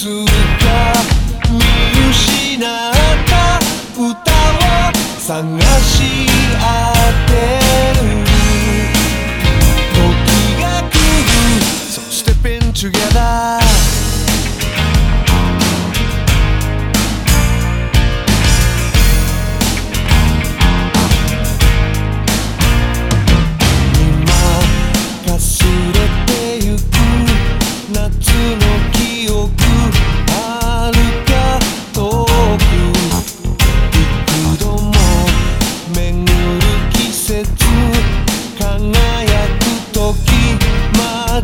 すが見失った歌を探し当てる。時が来る。そしてペンチュゲ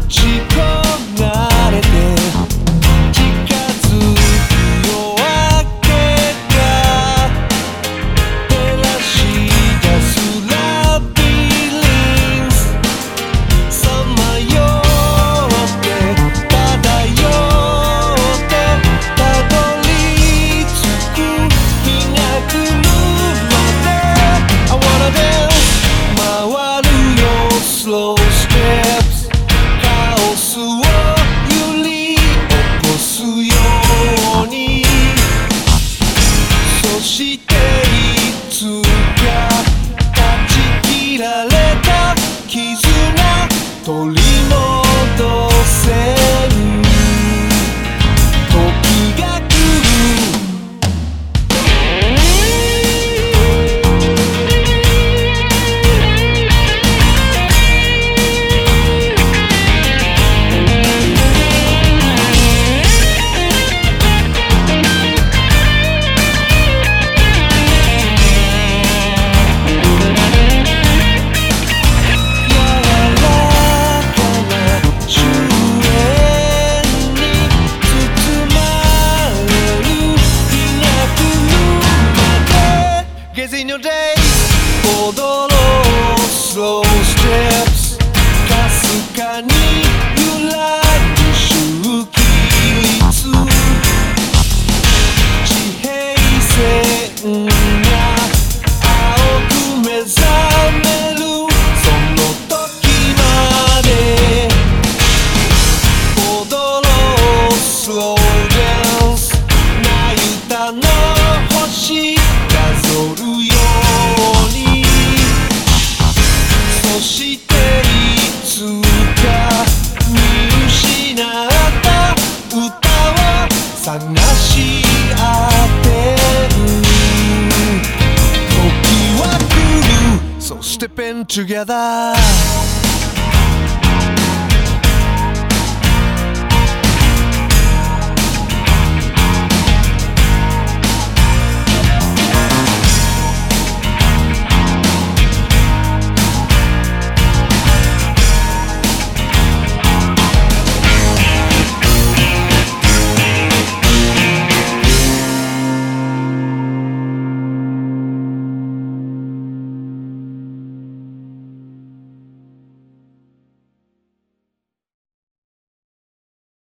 cheap Cristo 話しってる。時は来る。そしてペンチュギャー。